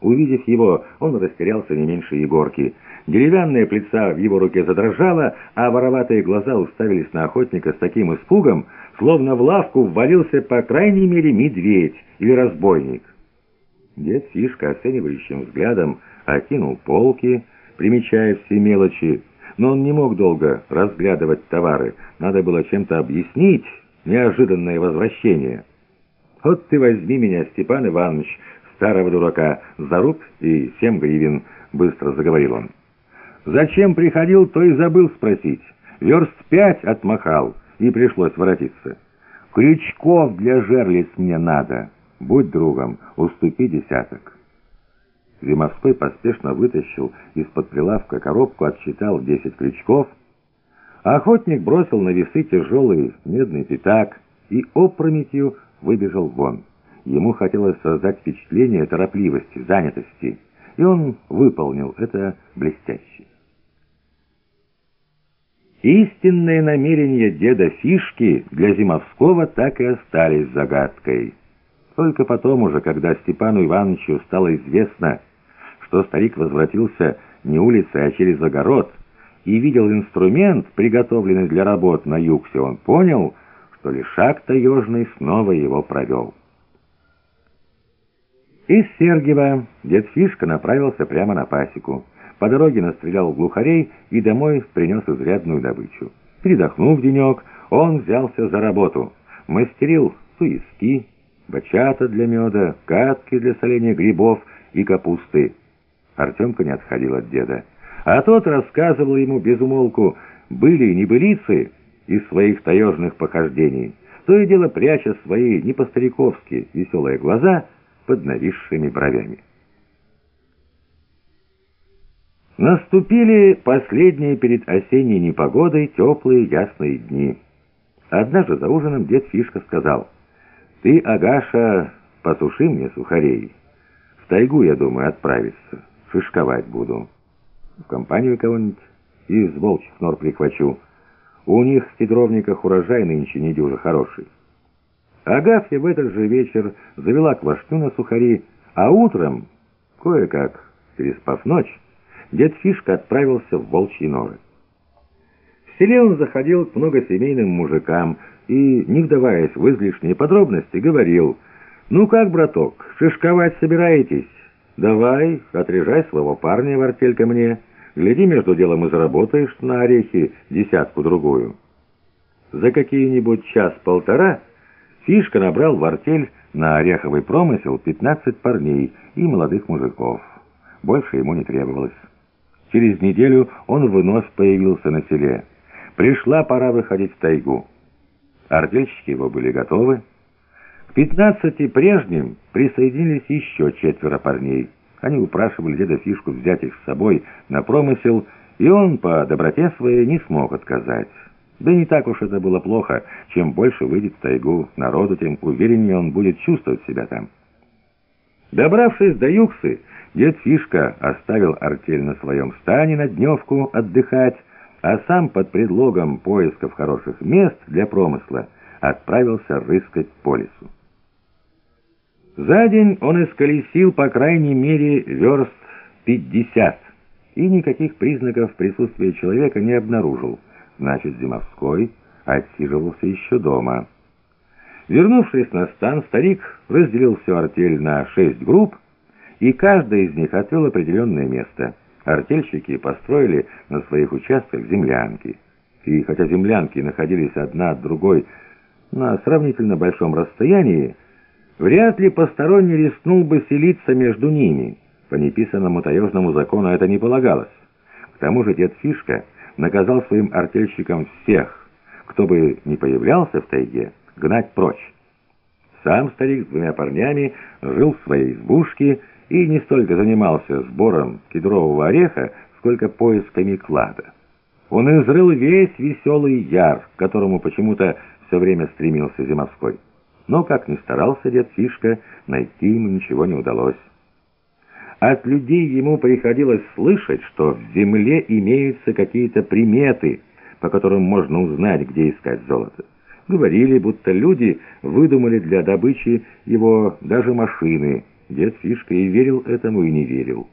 Увидев его, он растерялся не меньше Егорки. Деревянная плица в его руке задрожала, а вороватые глаза уставились на охотника с таким испугом, словно в лавку ввалился по крайней мере медведь или разбойник. Дед Фишка оценивающим взглядом окинул полки, примечая все мелочи, но он не мог долго разглядывать товары. Надо было чем-то объяснить неожиданное возвращение. «Вот ты возьми меня, Степан Иванович, старого дурака, за руб и семь гривен», — быстро заговорил он. «Зачем приходил, то и забыл спросить. Верст пять отмахал, и пришлось воротиться. Крючков для жерлиц мне надо. Будь другом, уступи десяток». Зимовской поспешно вытащил из-под прилавка коробку, отсчитал десять крючков. Охотник бросил на весы тяжелый медный пятак и опрометью выбежал вон. Ему хотелось создать впечатление торопливости, занятости, и он выполнил это блестяще. Истинные намерения деда Фишки для Зимовского так и остались загадкой. Только потом уже, когда Степану Ивановичу стало известно, что старик возвратился не улицей, а через огород, и видел инструмент, приготовленный для работ на югсе, он понял, что лишак таежный снова его провел. Из Сергиева дед Фишка направился прямо на пасеку. По дороге настрелял глухарей и домой принес изрядную добычу. Передохнув денек, он взялся за работу. Мастерил суиски, бачата для меда, катки для соления грибов и капусты. Артемка не отходил от деда. А тот рассказывал ему без умолку были и небылицы из своих таежных похождений, то и дело пряча свои не по-стариковски веселые глаза под нависшими бровями. Наступили последние перед осенней непогодой теплые ясные дни. Однажды за ужином дед Фишка сказал, «Ты, Агаша, посуши мне сухарей. В тайгу, я думаю, отправиться» шишковать буду. В компанию кого-нибудь из волчьих нор прихвачу. У них в кедровниках урожай нынче недюже хороший. Агафья в этот же вечер завела квашню на сухари, а утром, кое-как, переспав ночь, дед Фишка отправился в волчьи норы. В селе он заходил к многосемейным мужикам и, не вдаваясь в излишние подробности, говорил, «Ну как, браток, шишковать собираетесь?» «Давай, отрежай своего парня в артель ко мне. Гляди, между делом и заработаешь на орехи десятку-другую». За какие-нибудь час-полтора Фишка набрал в артель на ореховый промысел 15 парней и молодых мужиков. Больше ему не требовалось. Через неделю он вновь появился на селе. Пришла пора выходить в тайгу. Артельщики его были готовы. К пятнадцати прежним присоединились еще четверо парней. Они упрашивали деда Фишку взять их с собой на промысел, и он по доброте своей не смог отказать. Да не так уж это было плохо. Чем больше выйдет в тайгу народу, тем увереннее он будет чувствовать себя там. Добравшись до Юксы, дед Фишка оставил артель на своем стане на дневку отдыхать, а сам под предлогом поисков хороших мест для промысла отправился рыскать по лесу. За день он исколесил по крайней мере верст 50 и никаких признаков присутствия человека не обнаружил. Значит, Зимовской отсиживался еще дома. Вернувшись на стан, старик разделил всю артель на шесть групп, и каждая из них отвел определенное место. Артельщики построили на своих участках землянки. И хотя землянки находились одна от другой на сравнительно большом расстоянии, Вряд ли посторонний рискнул бы селиться между ними. По неписанному таежному закону это не полагалось. К тому же дед Фишка наказал своим артельщикам всех, кто бы не появлялся в тайге, гнать прочь. Сам старик с двумя парнями жил в своей избушке и не столько занимался сбором кедрового ореха, сколько поисками клада. Он изрыл весь веселый яр, к которому почему-то все время стремился Зимовской. Но, как ни старался дед Фишка, найти ему ничего не удалось. От людей ему приходилось слышать, что в земле имеются какие-то приметы, по которым можно узнать, где искать золото. Говорили, будто люди выдумали для добычи его даже машины, Дед Фишка и верил этому, и не верил.